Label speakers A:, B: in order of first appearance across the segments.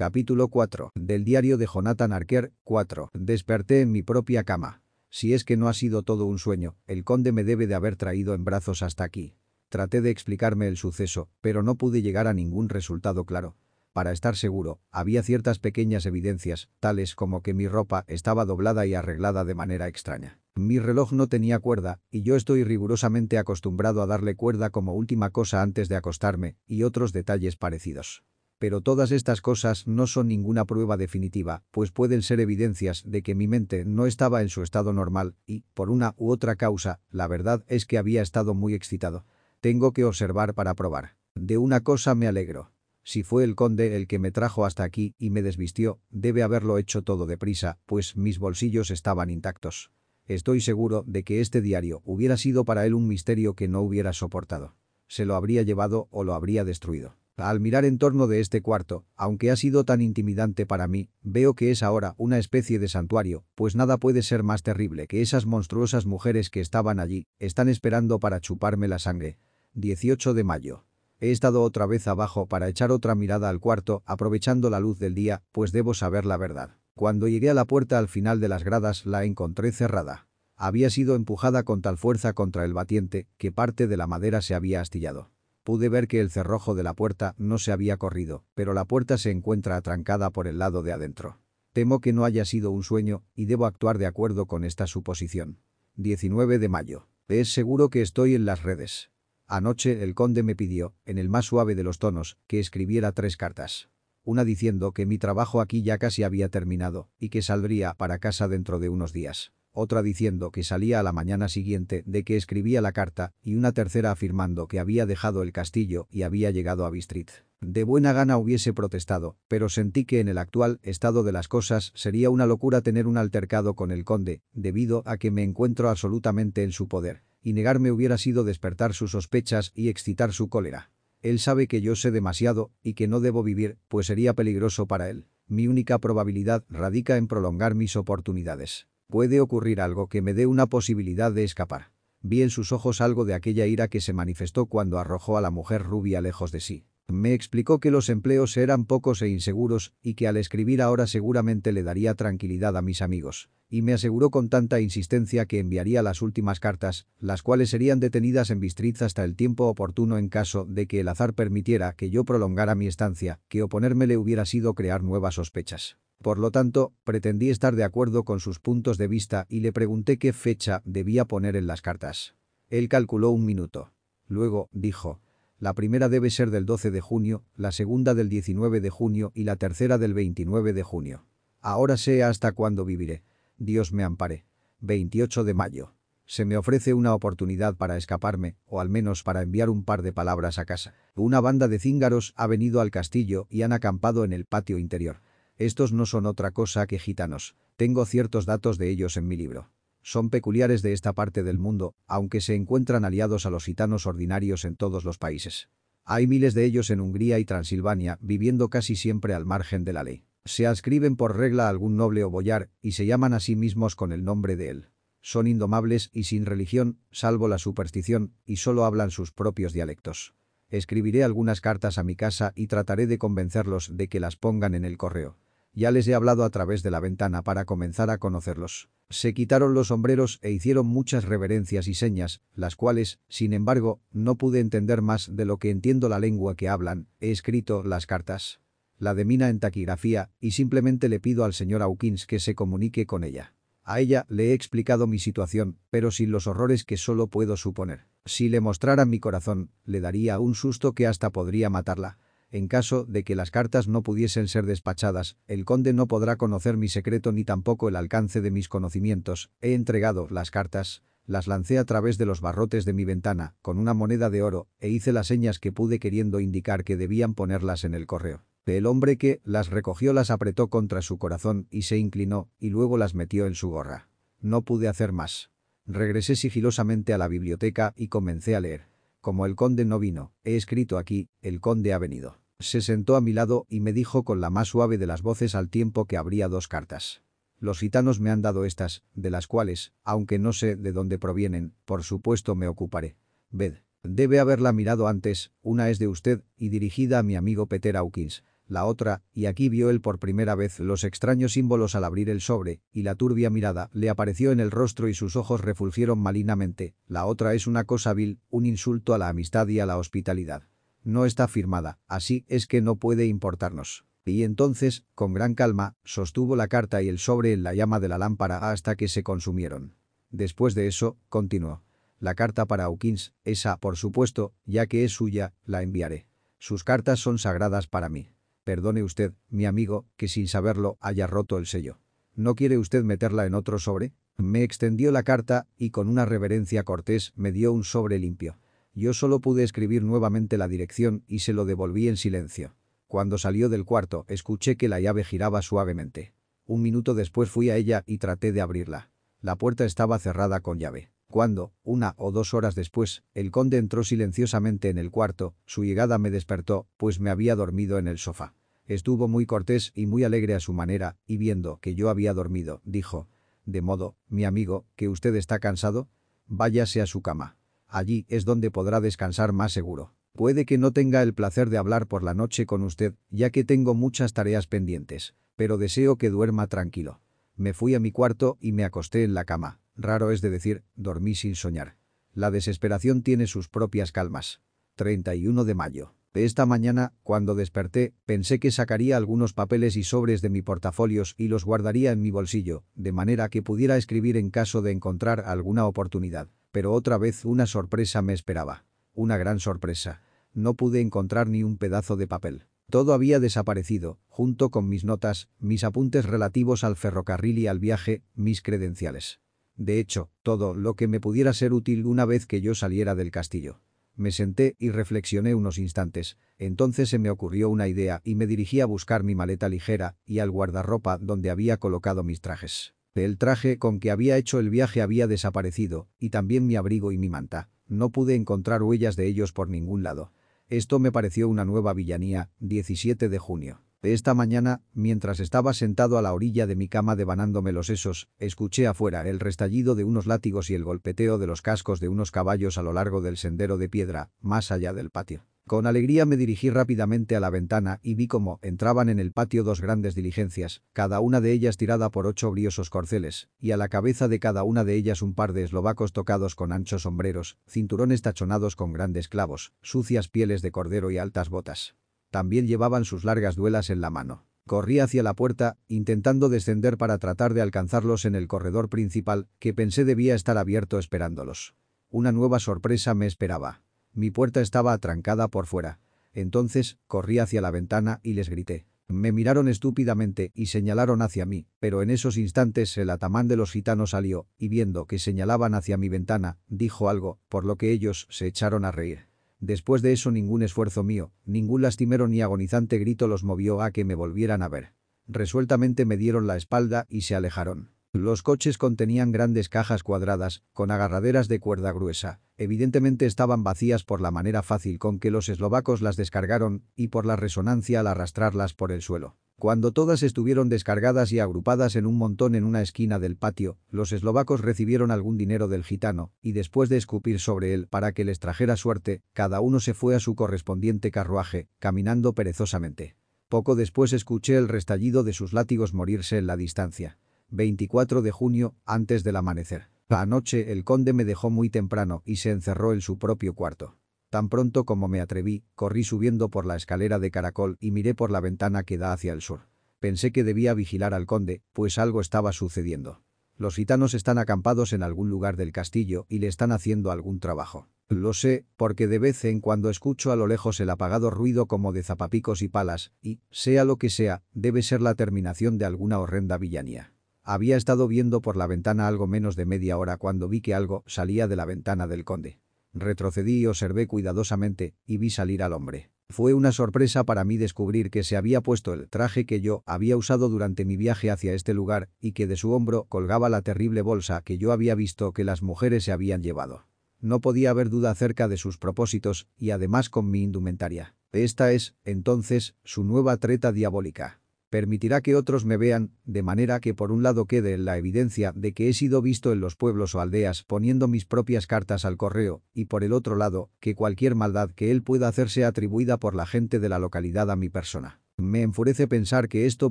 A: Capítulo 4. Del diario de Jonathan Arker, 4. Desperté en mi propia cama. Si es que no ha sido todo un sueño, el conde me debe de haber traído en brazos hasta aquí. Traté de explicarme el suceso, pero no pude llegar a ningún resultado claro. Para estar seguro, había ciertas pequeñas evidencias, tales como que mi ropa estaba doblada y arreglada de manera extraña. Mi reloj no tenía cuerda, y yo estoy rigurosamente acostumbrado a darle cuerda como última cosa antes de acostarme, y otros detalles parecidos. Pero todas estas cosas no son ninguna prueba definitiva, pues pueden ser evidencias de que mi mente no estaba en su estado normal y, por una u otra causa, la verdad es que había estado muy excitado. Tengo que observar para probar. De una cosa me alegro. Si fue el conde el que me trajo hasta aquí y me desvistió, debe haberlo hecho todo deprisa, pues mis bolsillos estaban intactos. Estoy seguro de que este diario hubiera sido para él un misterio que no hubiera soportado. Se lo habría llevado o lo habría destruido. Al mirar en torno de este cuarto, aunque ha sido tan intimidante para mí, veo que es ahora una especie de santuario, pues nada puede ser más terrible que esas monstruosas mujeres que estaban allí, están esperando para chuparme la sangre. 18 de mayo. He estado otra vez abajo para echar otra mirada al cuarto, aprovechando la luz del día, pues debo saber la verdad. Cuando llegué a la puerta al final de las gradas la encontré cerrada. Había sido empujada con tal fuerza contra el batiente que parte de la madera se había astillado. Pude ver que el cerrojo de la puerta no se había corrido, pero la puerta se encuentra atrancada por el lado de adentro. Temo que no haya sido un sueño y debo actuar de acuerdo con esta suposición. 19 de mayo. Es seguro que estoy en las redes. Anoche el conde me pidió, en el más suave de los tonos, que escribiera tres cartas. Una diciendo que mi trabajo aquí ya casi había terminado y que saldría para casa dentro de unos días. Otra diciendo que salía a la mañana siguiente de que escribía la carta y una tercera afirmando que había dejado el castillo y había llegado a Bistrit. De buena gana hubiese protestado, pero sentí que en el actual estado de las cosas sería una locura tener un altercado con el conde, debido a que me encuentro absolutamente en su poder y negarme hubiera sido despertar sus sospechas y excitar su cólera. Él sabe que yo sé demasiado y que no debo vivir, pues sería peligroso para él. Mi única probabilidad radica en prolongar mis oportunidades. Puede ocurrir algo que me dé una posibilidad de escapar. Vi en sus ojos algo de aquella ira que se manifestó cuando arrojó a la mujer rubia lejos de sí. Me explicó que los empleos eran pocos e inseguros y que al escribir ahora seguramente le daría tranquilidad a mis amigos. Y me aseguró con tanta insistencia que enviaría las últimas cartas, las cuales serían detenidas en Bistritz hasta el tiempo oportuno en caso de que el azar permitiera que yo prolongara mi estancia, que oponerme le hubiera sido crear nuevas sospechas. Por lo tanto, pretendí estar de acuerdo con sus puntos de vista y le pregunté qué fecha debía poner en las cartas. Él calculó un minuto. Luego, dijo, la primera debe ser del 12 de junio, la segunda del 19 de junio y la tercera del 29 de junio. Ahora sé hasta cuándo viviré. Dios me ampare. 28 de mayo. Se me ofrece una oportunidad para escaparme, o al menos para enviar un par de palabras a casa. Una banda de cíngaros ha venido al castillo y han acampado en el patio interior. Estos no son otra cosa que gitanos. Tengo ciertos datos de ellos en mi libro son peculiares de esta parte del mundo, aunque se encuentran aliados a los gitanos ordinarios en todos los países. Hay miles de ellos en Hungría y Transilvania, viviendo casi siempre al margen de la ley. Se adscriben por regla a algún noble o boyar y se llaman a sí mismos con el nombre de él. Son indomables y sin religión, salvo la superstición, y solo hablan sus propios dialectos. Escribiré algunas cartas a mi casa y trataré de convencerlos de que las pongan en el correo. Ya les he hablado a través de la ventana para comenzar a conocerlos. Se quitaron los sombreros e hicieron muchas reverencias y señas, las cuales, sin embargo, no pude entender más de lo que entiendo la lengua que hablan. He escrito las cartas. La de Mina en taquigrafía y simplemente le pido al señor Hawkins que se comunique con ella. A ella le he explicado mi situación, pero sin los horrores que solo puedo suponer. Si le mostrara mi corazón, le daría un susto que hasta podría matarla. En caso de que las cartas no pudiesen ser despachadas, el conde no podrá conocer mi secreto ni tampoco el alcance de mis conocimientos. He entregado las cartas, las lancé a través de los barrotes de mi ventana, con una moneda de oro, e hice las señas que pude queriendo indicar que debían ponerlas en el correo. El hombre que las recogió las apretó contra su corazón y se inclinó, y luego las metió en su gorra. No pude hacer más. Regresé sigilosamente a la biblioteca y comencé a leer. Como el conde no vino, he escrito aquí, el conde ha venido. Se sentó a mi lado y me dijo con la más suave de las voces al tiempo que abría dos cartas. Los gitanos me han dado estas, de las cuales, aunque no sé de dónde provienen, por supuesto me ocuparé. Ved. Debe haberla mirado antes, una es de usted y dirigida a mi amigo Peter Hawkins. La otra, y aquí vio él por primera vez los extraños símbolos al abrir el sobre, y la turbia mirada le apareció en el rostro y sus ojos refulgieron malinamente, la otra es una cosa vil, un insulto a la amistad y a la hospitalidad. No está firmada, así es que no puede importarnos. Y entonces, con gran calma, sostuvo la carta y el sobre en la llama de la lámpara hasta que se consumieron. Después de eso, continuó. La carta para Hawkins, esa, por supuesto, ya que es suya, la enviaré. Sus cartas son sagradas para mí. Perdone usted, mi amigo, que sin saberlo haya roto el sello. ¿No quiere usted meterla en otro sobre? Me extendió la carta y con una reverencia cortés me dio un sobre limpio. Yo solo pude escribir nuevamente la dirección y se lo devolví en silencio. Cuando salió del cuarto, escuché que la llave giraba suavemente. Un minuto después fui a ella y traté de abrirla. La puerta estaba cerrada con llave. Cuando, una o dos horas después, el conde entró silenciosamente en el cuarto, su llegada me despertó, pues me había dormido en el sofá. Estuvo muy cortés y muy alegre a su manera, y viendo que yo había dormido, dijo, «De modo, mi amigo, que usted está cansado? Váyase a su cama. Allí es donde podrá descansar más seguro». Puede que no tenga el placer de hablar por la noche con usted, ya que tengo muchas tareas pendientes, pero deseo que duerma tranquilo. Me fui a mi cuarto y me acosté en la cama. Raro es de decir, dormí sin soñar. La desesperación tiene sus propias calmas. 31 de mayo. Esta mañana, cuando desperté, pensé que sacaría algunos papeles y sobres de mi portafolios y los guardaría en mi bolsillo, de manera que pudiera escribir en caso de encontrar alguna oportunidad. Pero otra vez una sorpresa me esperaba. Una gran sorpresa. No pude encontrar ni un pedazo de papel. Todo había desaparecido, junto con mis notas, mis apuntes relativos al ferrocarril y al viaje, mis credenciales. De hecho, todo lo que me pudiera ser útil una vez que yo saliera del castillo. Me senté y reflexioné unos instantes. Entonces se me ocurrió una idea y me dirigí a buscar mi maleta ligera y al guardarropa donde había colocado mis trajes. El traje con que había hecho el viaje había desaparecido, y también mi abrigo y mi manta. No pude encontrar huellas de ellos por ningún lado. Esto me pareció una nueva villanía, 17 de junio. Esta mañana, mientras estaba sentado a la orilla de mi cama devanándome los sesos, escuché afuera el restallido de unos látigos y el golpeteo de los cascos de unos caballos a lo largo del sendero de piedra, más allá del patio. Con alegría me dirigí rápidamente a la ventana y vi cómo entraban en el patio dos grandes diligencias, cada una de ellas tirada por ocho briosos corceles, y a la cabeza de cada una de ellas un par de eslovacos tocados con anchos sombreros, cinturones tachonados con grandes clavos, sucias pieles de cordero y altas botas. También llevaban sus largas duelas en la mano. Corrí hacia la puerta, intentando descender para tratar de alcanzarlos en el corredor principal, que pensé debía estar abierto esperándolos. Una nueva sorpresa me esperaba. Mi puerta estaba atrancada por fuera. Entonces, corrí hacia la ventana y les grité. Me miraron estúpidamente y señalaron hacia mí, pero en esos instantes el atamán de los gitanos salió, y viendo que señalaban hacia mi ventana, dijo algo, por lo que ellos se echaron a reír. Después de eso ningún esfuerzo mío, ningún lastimero ni agonizante grito los movió a que me volvieran a ver. Resueltamente me dieron la espalda y se alejaron. Los coches contenían grandes cajas cuadradas, con agarraderas de cuerda gruesa. Evidentemente estaban vacías por la manera fácil con que los eslovacos las descargaron y por la resonancia al arrastrarlas por el suelo. Cuando todas estuvieron descargadas y agrupadas en un montón en una esquina del patio, los eslovacos recibieron algún dinero del gitano, y después de escupir sobre él para que les trajera suerte, cada uno se fue a su correspondiente carruaje, caminando perezosamente. Poco después escuché el restallido de sus látigos morirse en la distancia. 24 de junio, antes del amanecer. Anoche el conde me dejó muy temprano y se encerró en su propio cuarto. Tan pronto como me atreví, corrí subiendo por la escalera de caracol y miré por la ventana que da hacia el sur. Pensé que debía vigilar al conde, pues algo estaba sucediendo. Los gitanos están acampados en algún lugar del castillo y le están haciendo algún trabajo. Lo sé, porque de vez en cuando escucho a lo lejos el apagado ruido como de zapapicos y palas, y, sea lo que sea, debe ser la terminación de alguna horrenda villanía. Había estado viendo por la ventana algo menos de media hora cuando vi que algo salía de la ventana del conde. Retrocedí y observé cuidadosamente, y vi salir al hombre. Fue una sorpresa para mí descubrir que se había puesto el traje que yo había usado durante mi viaje hacia este lugar y que de su hombro colgaba la terrible bolsa que yo había visto que las mujeres se habían llevado. No podía haber duda acerca de sus propósitos y además con mi indumentaria. Esta es, entonces, su nueva treta diabólica permitirá que otros me vean, de manera que por un lado quede la evidencia de que he sido visto en los pueblos o aldeas poniendo mis propias cartas al correo, y por el otro lado, que cualquier maldad que él pueda hacer sea atribuida por la gente de la localidad a mi persona. Me enfurece pensar que esto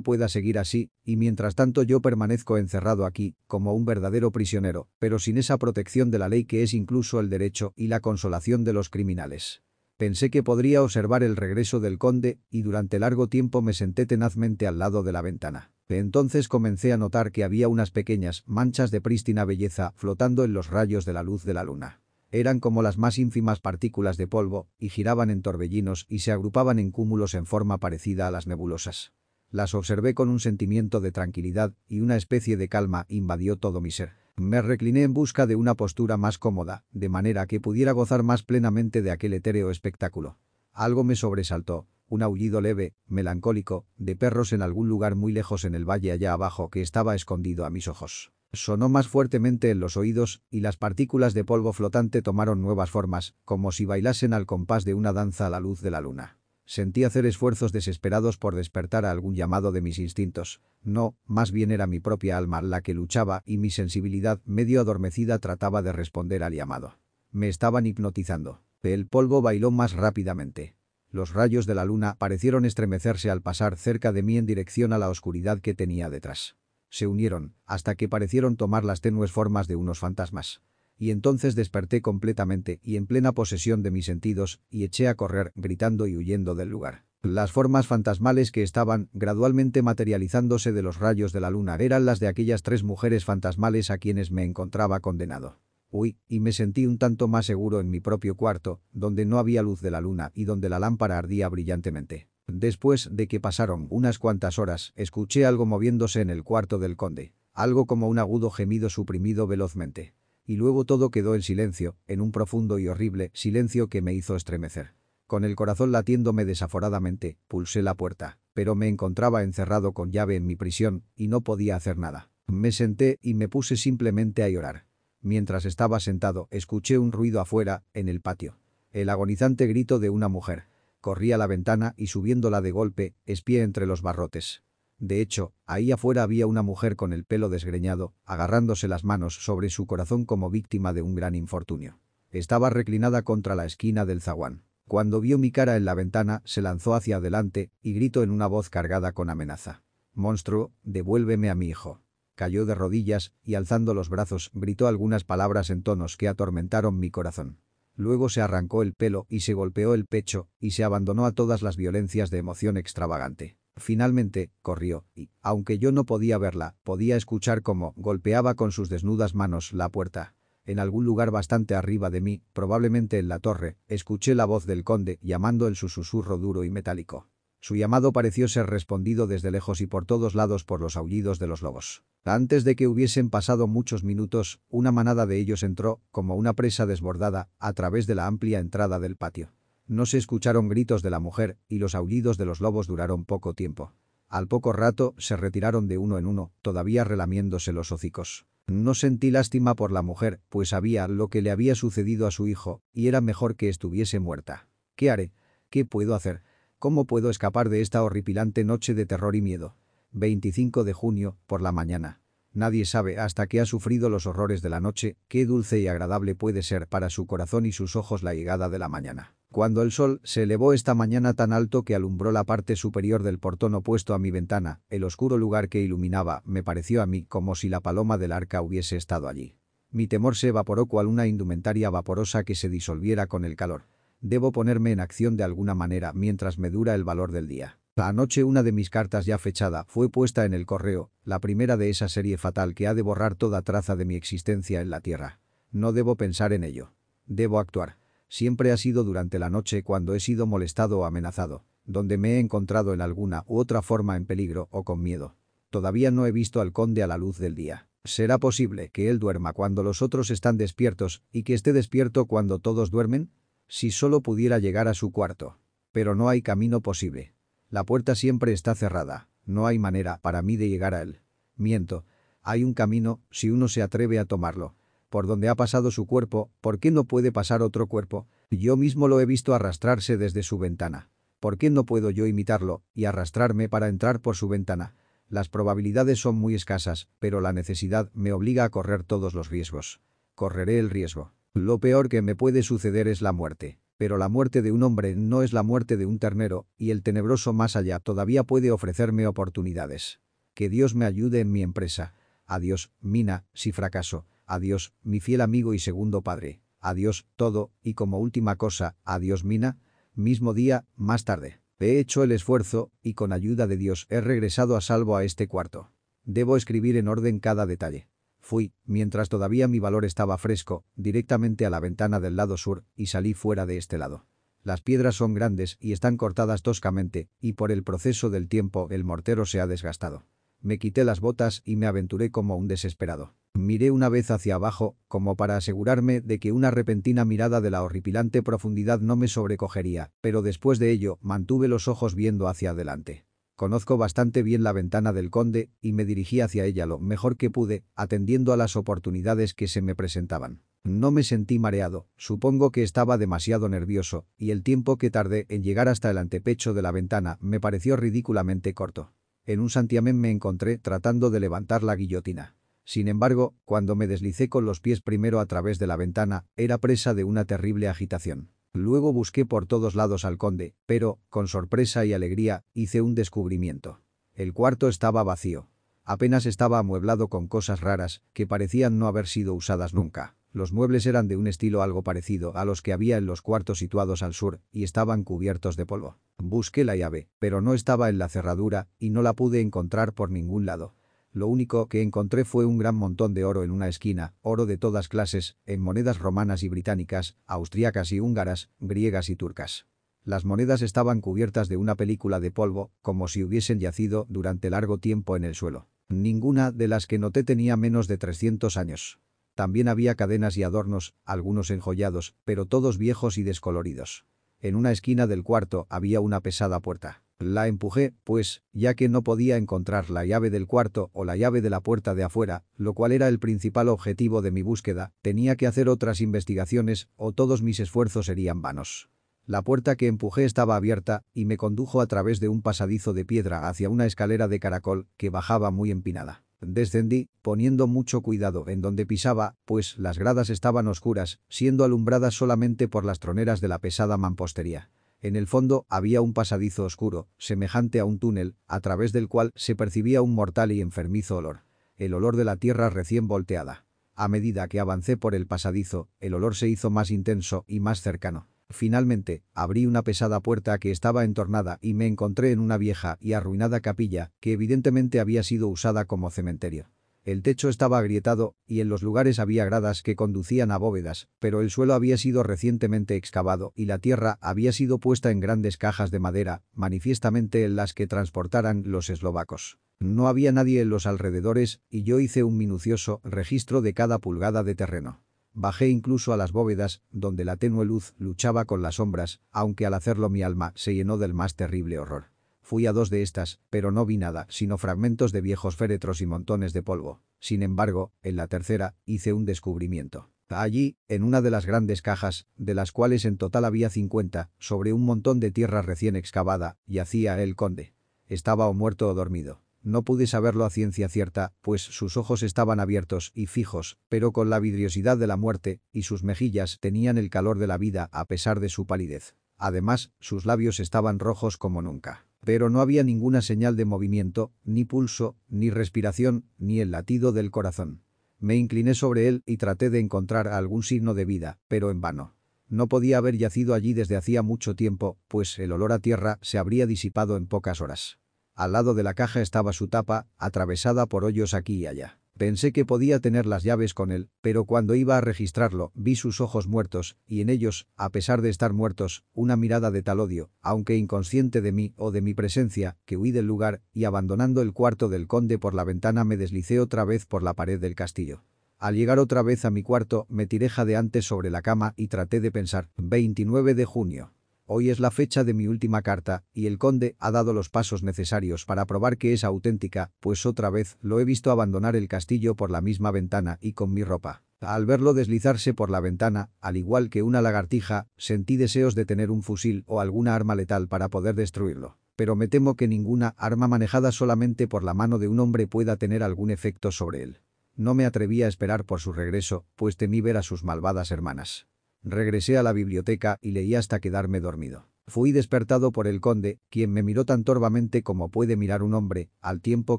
A: pueda seguir así, y mientras tanto yo permanezco encerrado aquí, como un verdadero prisionero, pero sin esa protección de la ley que es incluso el derecho y la consolación de los criminales. Pensé que podría observar el regreso del conde, y durante largo tiempo me senté tenazmente al lado de la ventana. Entonces comencé a notar que había unas pequeñas manchas de prístina belleza flotando en los rayos de la luz de la luna. Eran como las más ínfimas partículas de polvo, y giraban en torbellinos y se agrupaban en cúmulos en forma parecida a las nebulosas. Las observé con un sentimiento de tranquilidad y una especie de calma invadió todo mi ser. Me recliné en busca de una postura más cómoda, de manera que pudiera gozar más plenamente de aquel etéreo espectáculo. Algo me sobresaltó, un aullido leve, melancólico, de perros en algún lugar muy lejos en el valle allá abajo que estaba escondido a mis ojos. Sonó más fuertemente en los oídos, y las partículas de polvo flotante tomaron nuevas formas, como si bailasen al compás de una danza a la luz de la luna. Sentí hacer esfuerzos desesperados por despertar a algún llamado de mis instintos. No, más bien era mi propia alma la que luchaba y mi sensibilidad medio adormecida trataba de responder al llamado. Me estaban hipnotizando. El polvo bailó más rápidamente. Los rayos de la luna parecieron estremecerse al pasar cerca de mí en dirección a la oscuridad que tenía detrás se unieron, hasta que parecieron tomar las tenues formas de unos fantasmas. Y entonces desperté completamente y en plena posesión de mis sentidos, y eché a correr, gritando y huyendo del lugar. Las formas fantasmales que estaban gradualmente materializándose de los rayos de la luna eran las de aquellas tres mujeres fantasmales a quienes me encontraba condenado. Uy, y me sentí un tanto más seguro en mi propio cuarto, donde no había luz de la luna y donde la lámpara ardía brillantemente. Después de que pasaron unas cuantas horas, escuché algo moviéndose en el cuarto del conde. Algo como un agudo gemido suprimido velozmente. Y luego todo quedó en silencio, en un profundo y horrible silencio que me hizo estremecer. Con el corazón latiéndome desaforadamente, pulsé la puerta, pero me encontraba encerrado con llave en mi prisión y no podía hacer nada. Me senté y me puse simplemente a llorar. Mientras estaba sentado, escuché un ruido afuera, en el patio. El agonizante grito de una mujer. Corrí a la ventana y subiéndola de golpe, espié entre los barrotes. De hecho, ahí afuera había una mujer con el pelo desgreñado, agarrándose las manos sobre su corazón como víctima de un gran infortunio. Estaba reclinada contra la esquina del zaguán. Cuando vio mi cara en la ventana, se lanzó hacia adelante y gritó en una voz cargada con amenaza. «Monstruo, devuélveme a mi hijo». Cayó de rodillas y alzando los brazos gritó algunas palabras en tonos que atormentaron mi corazón. Luego se arrancó el pelo y se golpeó el pecho y se abandonó a todas las violencias de emoción extravagante. Finalmente, corrió, y, aunque yo no podía verla, podía escuchar cómo golpeaba con sus desnudas manos la puerta. En algún lugar bastante arriba de mí, probablemente en la torre, escuché la voz del conde llamando en su susurro duro y metálico. Su llamado pareció ser respondido desde lejos y por todos lados por los aullidos de los lobos. Antes de que hubiesen pasado muchos minutos, una manada de ellos entró, como una presa desbordada, a través de la amplia entrada del patio. No se escucharon gritos de la mujer, y los aullidos de los lobos duraron poco tiempo. Al poco rato, se retiraron de uno en uno, todavía relamiéndose los hocicos. No sentí lástima por la mujer, pues sabía lo que le había sucedido a su hijo, y era mejor que estuviese muerta. ¿Qué haré? ¿Qué puedo hacer? ¿Cómo puedo escapar de esta horripilante noche de terror y miedo? 25 de junio, por la mañana. Nadie sabe hasta que ha sufrido los horrores de la noche qué dulce y agradable puede ser para su corazón y sus ojos la llegada de la mañana. Cuando el sol se elevó esta mañana tan alto que alumbró la parte superior del portón opuesto a mi ventana, el oscuro lugar que iluminaba me pareció a mí como si la paloma del arca hubiese estado allí. Mi temor se evaporó cual una indumentaria vaporosa que se disolviera con el calor. Debo ponerme en acción de alguna manera mientras me dura el valor del día. Anoche una de mis cartas ya fechada fue puesta en el correo, la primera de esa serie fatal que ha de borrar toda traza de mi existencia en la tierra. No debo pensar en ello. Debo actuar. Siempre ha sido durante la noche cuando he sido molestado o amenazado, donde me he encontrado en alguna u otra forma en peligro o con miedo. Todavía no he visto al conde a la luz del día. ¿Será posible que él duerma cuando los otros están despiertos y que esté despierto cuando todos duermen? Si solo pudiera llegar a su cuarto. Pero no hay camino posible. La puerta siempre está cerrada. No hay manera para mí de llegar a él. Miento. Hay un camino, si uno se atreve a tomarlo. Por donde ha pasado su cuerpo, ¿por qué no puede pasar otro cuerpo? Yo mismo lo he visto arrastrarse desde su ventana. ¿Por qué no puedo yo imitarlo y arrastrarme para entrar por su ventana? Las probabilidades son muy escasas, pero la necesidad me obliga a correr todos los riesgos. Correré el riesgo. Lo peor que me puede suceder es la muerte. Pero la muerte de un hombre no es la muerte de un ternero, y el tenebroso más allá todavía puede ofrecerme oportunidades. Que Dios me ayude en mi empresa. Adiós, Mina, si fracaso. Adiós, mi fiel amigo y segundo padre. Adiós, todo, y como última cosa, adiós, Mina. Mismo día, más tarde. He hecho el esfuerzo, y con ayuda de Dios he regresado a salvo a este cuarto. Debo escribir en orden cada detalle. Fui, mientras todavía mi valor estaba fresco, directamente a la ventana del lado sur, y salí fuera de este lado. Las piedras son grandes y están cortadas toscamente, y por el proceso del tiempo el mortero se ha desgastado. Me quité las botas y me aventuré como un desesperado. Miré una vez hacia abajo, como para asegurarme de que una repentina mirada de la horripilante profundidad no me sobrecogería, pero después de ello mantuve los ojos viendo hacia adelante. Conozco bastante bien la ventana del conde y me dirigí hacia ella lo mejor que pude, atendiendo a las oportunidades que se me presentaban. No me sentí mareado, supongo que estaba demasiado nervioso, y el tiempo que tardé en llegar hasta el antepecho de la ventana me pareció ridículamente corto. En un santiamén me encontré tratando de levantar la guillotina. Sin embargo, cuando me deslicé con los pies primero a través de la ventana, era presa de una terrible agitación. Luego busqué por todos lados al conde, pero, con sorpresa y alegría, hice un descubrimiento. El cuarto estaba vacío. Apenas estaba amueblado con cosas raras, que parecían no haber sido usadas nunca. Los muebles eran de un estilo algo parecido a los que había en los cuartos situados al sur y estaban cubiertos de polvo. Busqué la llave, pero no estaba en la cerradura y no la pude encontrar por ningún lado. Lo único que encontré fue un gran montón de oro en una esquina, oro de todas clases, en monedas romanas y británicas, austriacas y húngaras, griegas y turcas. Las monedas estaban cubiertas de una película de polvo, como si hubiesen yacido durante largo tiempo en el suelo. Ninguna de las que noté tenía menos de 300 años. También había cadenas y adornos, algunos enjollados, pero todos viejos y descoloridos. En una esquina del cuarto había una pesada puerta. La empujé, pues, ya que no podía encontrar la llave del cuarto o la llave de la puerta de afuera, lo cual era el principal objetivo de mi búsqueda, tenía que hacer otras investigaciones o todos mis esfuerzos serían vanos. La puerta que empujé estaba abierta y me condujo a través de un pasadizo de piedra hacia una escalera de caracol que bajaba muy empinada. Descendí, poniendo mucho cuidado en donde pisaba, pues las gradas estaban oscuras, siendo alumbradas solamente por las troneras de la pesada mampostería. En el fondo había un pasadizo oscuro, semejante a un túnel, a través del cual se percibía un mortal y enfermizo olor. El olor de la tierra recién volteada. A medida que avancé por el pasadizo, el olor se hizo más intenso y más cercano. Finalmente, abrí una pesada puerta que estaba entornada y me encontré en una vieja y arruinada capilla que evidentemente había sido usada como cementerio. El techo estaba agrietado y en los lugares había gradas que conducían a bóvedas, pero el suelo había sido recientemente excavado y la tierra había sido puesta en grandes cajas de madera, manifiestamente en las que transportaran los eslovacos. No había nadie en los alrededores y yo hice un minucioso registro de cada pulgada de terreno. Bajé incluso a las bóvedas, donde la tenue luz luchaba con las sombras, aunque al hacerlo mi alma se llenó del más terrible horror. Fui a dos de estas, pero no vi nada, sino fragmentos de viejos féretros y montones de polvo. Sin embargo, en la tercera, hice un descubrimiento. Allí, en una de las grandes cajas, de las cuales en total había 50, sobre un montón de tierra recién excavada, yacía el conde. Estaba o muerto o dormido. No pude saberlo a ciencia cierta, pues sus ojos estaban abiertos y fijos, pero con la vidriosidad de la muerte, y sus mejillas tenían el calor de la vida a pesar de su palidez. Además, sus labios estaban rojos como nunca. Pero no había ninguna señal de movimiento, ni pulso, ni respiración, ni el latido del corazón. Me incliné sobre él y traté de encontrar algún signo de vida, pero en vano. No podía haber yacido allí desde hacía mucho tiempo, pues el olor a tierra se habría disipado en pocas horas. Al lado de la caja estaba su tapa, atravesada por hoyos aquí y allá. Pensé que podía tener las llaves con él, pero cuando iba a registrarlo, vi sus ojos muertos, y en ellos, a pesar de estar muertos, una mirada de tal odio, aunque inconsciente de mí o de mi presencia, que huí del lugar, y abandonando el cuarto del conde por la ventana me deslicé otra vez por la pared del castillo. Al llegar otra vez a mi cuarto, me tiré jadeante sobre la cama y traté de pensar, 29 de junio. Hoy es la fecha de mi última carta, y el conde ha dado los pasos necesarios para probar que es auténtica, pues otra vez lo he visto abandonar el castillo por la misma ventana y con mi ropa. Al verlo deslizarse por la ventana, al igual que una lagartija, sentí deseos de tener un fusil o alguna arma letal para poder destruirlo. Pero me temo que ninguna arma manejada solamente por la mano de un hombre pueda tener algún efecto sobre él. No me atreví a esperar por su regreso, pues temí ver a sus malvadas hermanas. Regresé a la biblioteca y leí hasta quedarme dormido. Fui despertado por el conde, quien me miró tan torvamente como puede mirar un hombre, al tiempo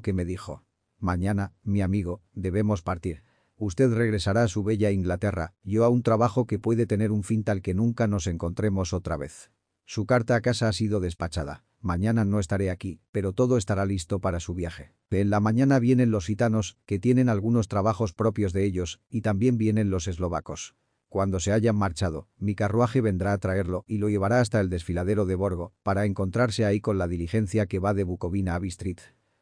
A: que me dijo. Mañana, mi amigo, debemos partir. Usted regresará a su bella Inglaterra, yo a un trabajo que puede tener un fin tal que nunca nos encontremos otra vez. Su carta a casa ha sido despachada. Mañana no estaré aquí, pero todo estará listo para su viaje. En la mañana vienen los gitanos, que tienen algunos trabajos propios de ellos, y también vienen los eslovacos. Cuando se hayan marchado, mi carruaje vendrá a traerlo y lo llevará hasta el desfiladero de Borgo, para encontrarse ahí con la diligencia que va de Bucovina a Bistrit.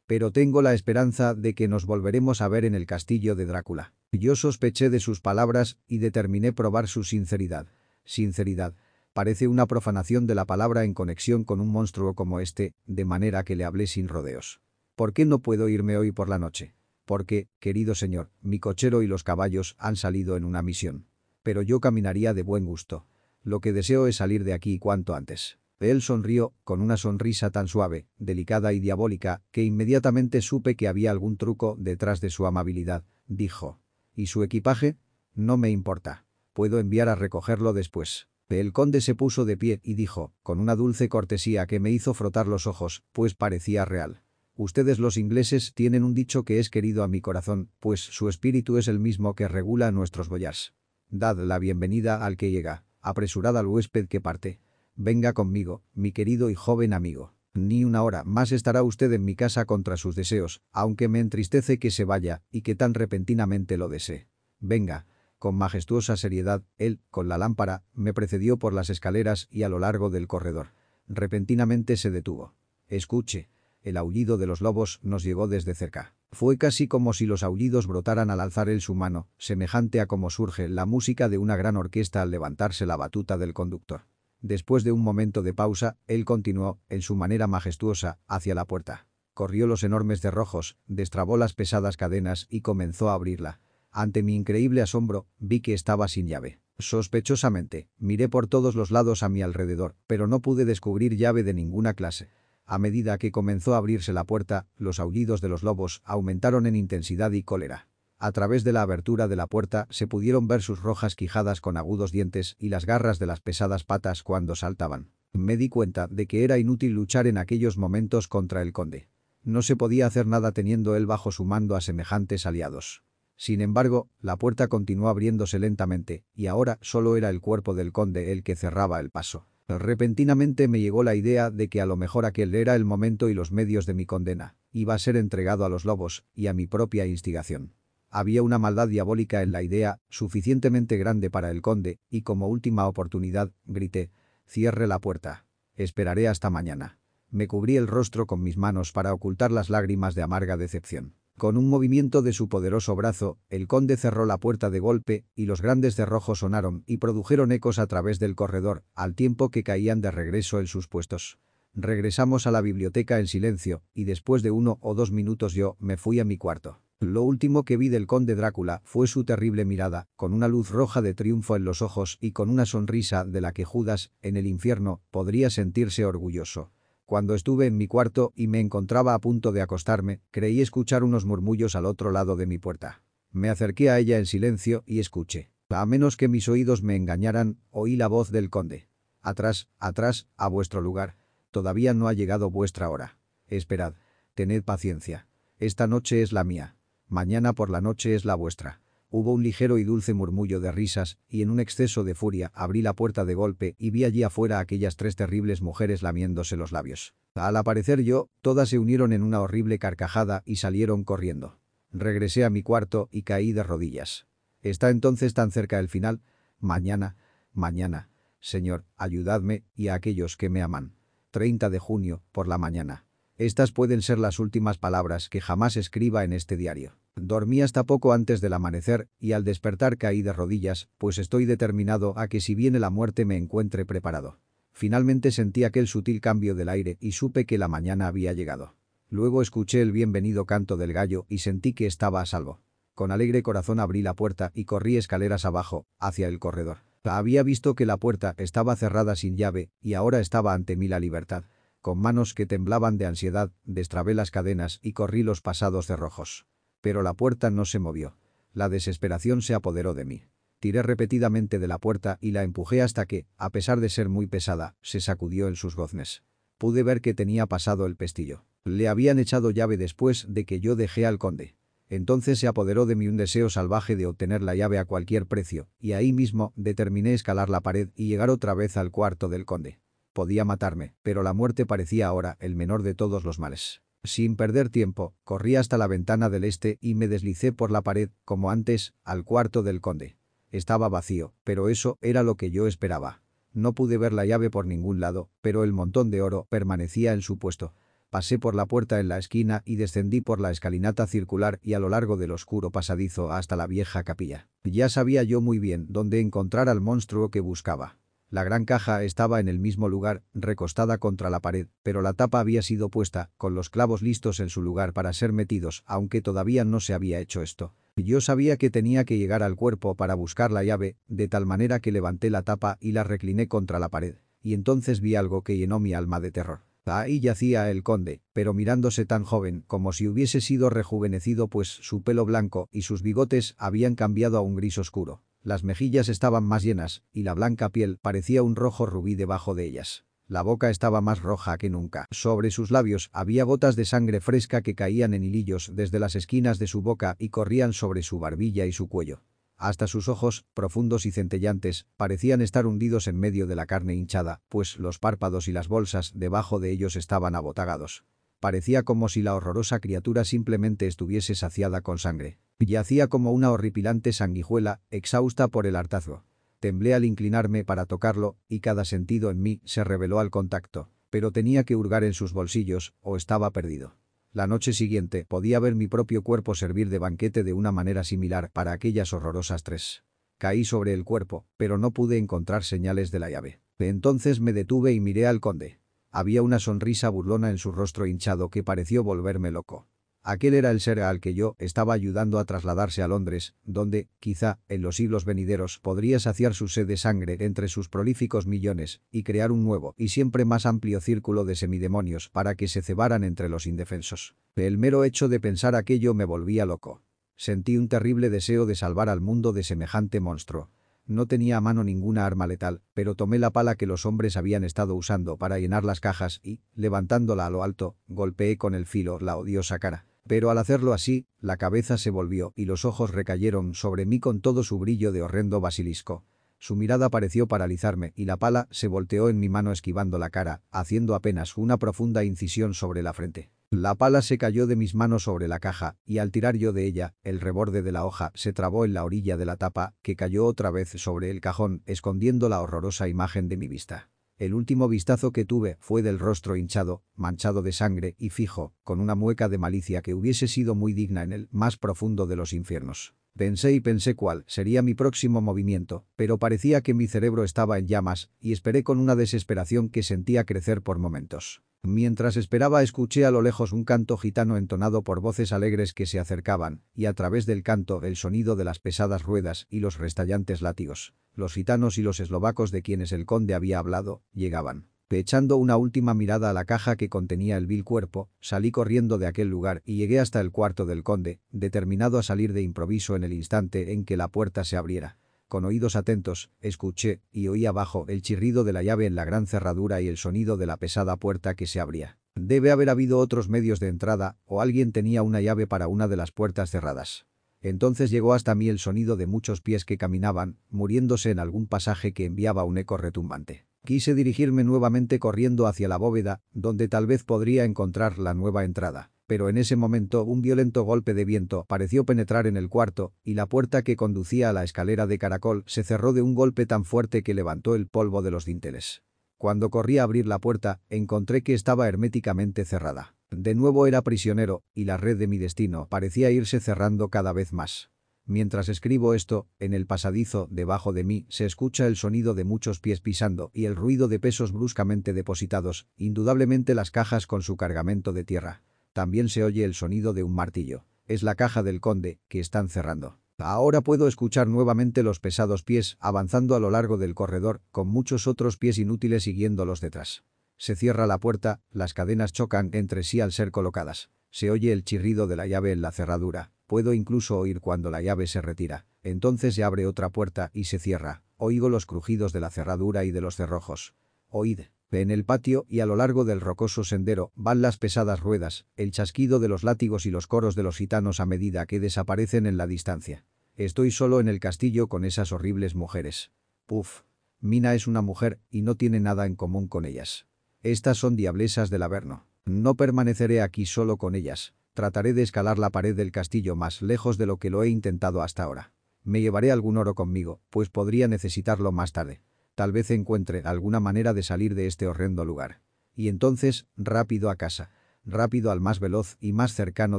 A: Pero tengo la esperanza de que nos volveremos a ver en el castillo de Drácula. Yo sospeché de sus palabras y determiné probar su sinceridad. Sinceridad. Parece una profanación de la palabra en conexión con un monstruo como este, de manera que le hablé sin rodeos. ¿Por qué no puedo irme hoy por la noche? Porque, querido señor, mi cochero y los caballos han salido en una misión pero yo caminaría de buen gusto. Lo que deseo es salir de aquí cuanto antes. Él sonrió, con una sonrisa tan suave, delicada y diabólica, que inmediatamente supe que había algún truco detrás de su amabilidad. Dijo. ¿Y su equipaje? No me importa. Puedo enviar a recogerlo después. El conde se puso de pie y dijo, con una dulce cortesía que me hizo frotar los ojos, pues parecía real. Ustedes los ingleses tienen un dicho que es querido a mi corazón, pues su espíritu es el mismo que regula nuestros boyars. Dad la bienvenida al que llega. Apresurad al huésped que parte. Venga conmigo, mi querido y joven amigo. Ni una hora más estará usted en mi casa contra sus deseos, aunque me entristece que se vaya y que tan repentinamente lo desee. Venga. Con majestuosa seriedad, él, con la lámpara, me precedió por las escaleras y a lo largo del corredor. Repentinamente se detuvo. Escuche. El aullido de los lobos nos llegó desde cerca. Fue casi como si los aullidos brotaran al alzar él su mano, semejante a como surge la música de una gran orquesta al levantarse la batuta del conductor. Después de un momento de pausa, él continuó, en su manera majestuosa, hacia la puerta. Corrió los enormes cerrojos, destrabó las pesadas cadenas y comenzó a abrirla. Ante mi increíble asombro, vi que estaba sin llave. Sospechosamente, miré por todos los lados a mi alrededor, pero no pude descubrir llave de ninguna clase. A medida que comenzó a abrirse la puerta, los aullidos de los lobos aumentaron en intensidad y cólera. A través de la abertura de la puerta se pudieron ver sus rojas quijadas con agudos dientes y las garras de las pesadas patas cuando saltaban. Me di cuenta de que era inútil luchar en aquellos momentos contra el conde. No se podía hacer nada teniendo él bajo su mando a semejantes aliados. Sin embargo, la puerta continuó abriéndose lentamente, y ahora solo era el cuerpo del conde el que cerraba el paso. Repentinamente me llegó la idea de que a lo mejor aquel era el momento y los medios de mi condena. Iba a ser entregado a los lobos y a mi propia instigación. Había una maldad diabólica en la idea, suficientemente grande para el conde, y como última oportunidad, grité, cierre la puerta. Esperaré hasta mañana. Me cubrí el rostro con mis manos para ocultar las lágrimas de amarga decepción. Con un movimiento de su poderoso brazo, el conde cerró la puerta de golpe y los grandes cerrojos sonaron y produjeron ecos a través del corredor, al tiempo que caían de regreso en sus puestos. Regresamos a la biblioteca en silencio, y después de uno o dos minutos yo me fui a mi cuarto. Lo último que vi del conde Drácula fue su terrible mirada, con una luz roja de triunfo en los ojos y con una sonrisa de la que Judas, en el infierno, podría sentirse orgulloso. Cuando estuve en mi cuarto y me encontraba a punto de acostarme, creí escuchar unos murmullos al otro lado de mi puerta. Me acerqué a ella en silencio y escuché. A menos que mis oídos me engañaran, oí la voz del conde. Atrás, atrás, a vuestro lugar. Todavía no ha llegado vuestra hora. Esperad. Tened paciencia. Esta noche es la mía. Mañana por la noche es la vuestra. Hubo un ligero y dulce murmullo de risas, y en un exceso de furia abrí la puerta de golpe y vi allí afuera a aquellas tres terribles mujeres lamiéndose los labios. Al aparecer yo, todas se unieron en una horrible carcajada y salieron corriendo. Regresé a mi cuarto y caí de rodillas. ¿Está entonces tan cerca el final? Mañana, mañana. Señor, ayudadme y a aquellos que me aman. 30 de junio, por la mañana. Estas pueden ser las últimas palabras que jamás escriba en este diario. Dormí hasta poco antes del amanecer y al despertar caí de rodillas, pues estoy determinado a que si viene la muerte me encuentre preparado. Finalmente sentí aquel sutil cambio del aire y supe que la mañana había llegado. Luego escuché el bienvenido canto del gallo y sentí que estaba a salvo. Con alegre corazón abrí la puerta y corrí escaleras abajo, hacia el corredor. Había visto que la puerta estaba cerrada sin llave y ahora estaba ante mí la libertad. Con manos que temblaban de ansiedad, destrabé las cadenas y corrí los pasados cerrojos. Pero la puerta no se movió. La desesperación se apoderó de mí. Tiré repetidamente de la puerta y la empujé hasta que, a pesar de ser muy pesada, se sacudió en sus goznes. Pude ver que tenía pasado el pestillo. Le habían echado llave después de que yo dejé al conde. Entonces se apoderó de mí un deseo salvaje de obtener la llave a cualquier precio, y ahí mismo determiné escalar la pared y llegar otra vez al cuarto del conde. Podía matarme, pero la muerte parecía ahora el menor de todos los males. Sin perder tiempo, corrí hasta la ventana del este y me deslicé por la pared, como antes, al cuarto del conde. Estaba vacío, pero eso era lo que yo esperaba. No pude ver la llave por ningún lado, pero el montón de oro permanecía en su puesto. Pasé por la puerta en la esquina y descendí por la escalinata circular y a lo largo del oscuro pasadizo hasta la vieja capilla. Ya sabía yo muy bien dónde encontrar al monstruo que buscaba. La gran caja estaba en el mismo lugar, recostada contra la pared, pero la tapa había sido puesta, con los clavos listos en su lugar para ser metidos, aunque todavía no se había hecho esto. Yo sabía que tenía que llegar al cuerpo para buscar la llave, de tal manera que levanté la tapa y la recliné contra la pared. Y entonces vi algo que llenó mi alma de terror. Ahí yacía el conde, pero mirándose tan joven como si hubiese sido rejuvenecido pues su pelo blanco y sus bigotes habían cambiado a un gris oscuro. Las mejillas estaban más llenas, y la blanca piel parecía un rojo rubí debajo de ellas. La boca estaba más roja que nunca. Sobre sus labios había gotas de sangre fresca que caían en hilillos desde las esquinas de su boca y corrían sobre su barbilla y su cuello. Hasta sus ojos, profundos y centellantes, parecían estar hundidos en medio de la carne hinchada, pues los párpados y las bolsas debajo de ellos estaban abotagados. Parecía como si la horrorosa criatura simplemente estuviese saciada con sangre. Yacía como una horripilante sanguijuela, exhausta por el hartazgo. Temblé al inclinarme para tocarlo, y cada sentido en mí se reveló al contacto. Pero tenía que hurgar en sus bolsillos, o estaba perdido. La noche siguiente podía ver mi propio cuerpo servir de banquete de una manera similar para aquellas horrorosas tres. Caí sobre el cuerpo, pero no pude encontrar señales de la llave. entonces me detuve y miré al conde. Había una sonrisa burlona en su rostro hinchado que pareció volverme loco. Aquel era el ser al que yo estaba ayudando a trasladarse a Londres, donde, quizá, en los siglos venideros podría saciar su sed de sangre entre sus prolíficos millones y crear un nuevo y siempre más amplio círculo de semidemonios para que se cebaran entre los indefensos. El mero hecho de pensar aquello me volvía loco. Sentí un terrible deseo de salvar al mundo de semejante monstruo. No tenía a mano ninguna arma letal, pero tomé la pala que los hombres habían estado usando para llenar las cajas y, levantándola a lo alto, golpeé con el filo la odiosa cara. Pero al hacerlo así, la cabeza se volvió y los ojos recayeron sobre mí con todo su brillo de horrendo basilisco. Su mirada pareció paralizarme y la pala se volteó en mi mano esquivando la cara, haciendo apenas una profunda incisión sobre la frente. La pala se cayó de mis manos sobre la caja, y al tirar yo de ella, el reborde de la hoja se trabó en la orilla de la tapa, que cayó otra vez sobre el cajón, escondiendo la horrorosa imagen de mi vista. El último vistazo que tuve fue del rostro hinchado, manchado de sangre y fijo, con una mueca de malicia que hubiese sido muy digna en el más profundo de los infiernos. Pensé y pensé cuál sería mi próximo movimiento, pero parecía que mi cerebro estaba en llamas, y esperé con una desesperación que sentía crecer por momentos. Mientras esperaba escuché a lo lejos un canto gitano entonado por voces alegres que se acercaban, y a través del canto el sonido de las pesadas ruedas y los restallantes látigos. Los gitanos y los eslovacos de quienes el conde había hablado, llegaban. Echando una última mirada a la caja que contenía el vil cuerpo, salí corriendo de aquel lugar y llegué hasta el cuarto del conde, determinado a salir de improviso en el instante en que la puerta se abriera. Con oídos atentos, escuché y oí abajo el chirrido de la llave en la gran cerradura y el sonido de la pesada puerta que se abría. Debe haber habido otros medios de entrada, o alguien tenía una llave para una de las puertas cerradas. Entonces llegó hasta mí el sonido de muchos pies que caminaban, muriéndose en algún pasaje que enviaba un eco retumbante. Quise dirigirme nuevamente corriendo hacia la bóveda, donde tal vez podría encontrar la nueva entrada. Pero en ese momento un violento golpe de viento pareció penetrar en el cuarto, y la puerta que conducía a la escalera de caracol se cerró de un golpe tan fuerte que levantó el polvo de los dinteles. Cuando corrí a abrir la puerta, encontré que estaba herméticamente cerrada. De nuevo era prisionero, y la red de mi destino parecía irse cerrando cada vez más. Mientras escribo esto, en el pasadizo, debajo de mí, se escucha el sonido de muchos pies pisando y el ruido de pesos bruscamente depositados, indudablemente las cajas con su cargamento de tierra. También se oye el sonido de un martillo. Es la caja del conde, que están cerrando. Ahora puedo escuchar nuevamente los pesados pies avanzando a lo largo del corredor, con muchos otros pies inútiles siguiéndolos detrás. Se cierra la puerta, las cadenas chocan entre sí al ser colocadas. Se oye el chirrido de la llave en la cerradura. Puedo incluso oír cuando la llave se retira. Entonces se abre otra puerta y se cierra. Oigo los crujidos de la cerradura y de los cerrojos. Oíd. En el patio y a lo largo del rocoso sendero van las pesadas ruedas, el chasquido de los látigos y los coros de los gitanos a medida que desaparecen en la distancia. Estoy solo en el castillo con esas horribles mujeres. Puf. Mina es una mujer y no tiene nada en común con ellas. Estas son diablesas del Averno. No permaneceré aquí solo con ellas. Trataré de escalar la pared del castillo más lejos de lo que lo he intentado hasta ahora. Me llevaré algún oro conmigo, pues podría necesitarlo más tarde. Tal vez encuentre alguna manera de salir de este horrendo lugar. Y entonces, rápido a casa. Rápido al más veloz y más cercano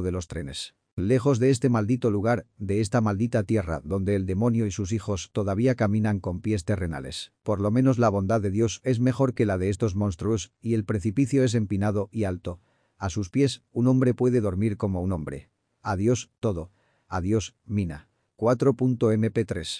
A: de los trenes. Lejos de este maldito lugar, de esta maldita tierra donde el demonio y sus hijos todavía caminan con pies terrenales. Por lo menos la bondad de Dios es mejor que la de estos monstruos y el precipicio es empinado y alto. A sus pies, un hombre puede dormir como un hombre. Adiós, todo. Adiós, Mina. 4.mp3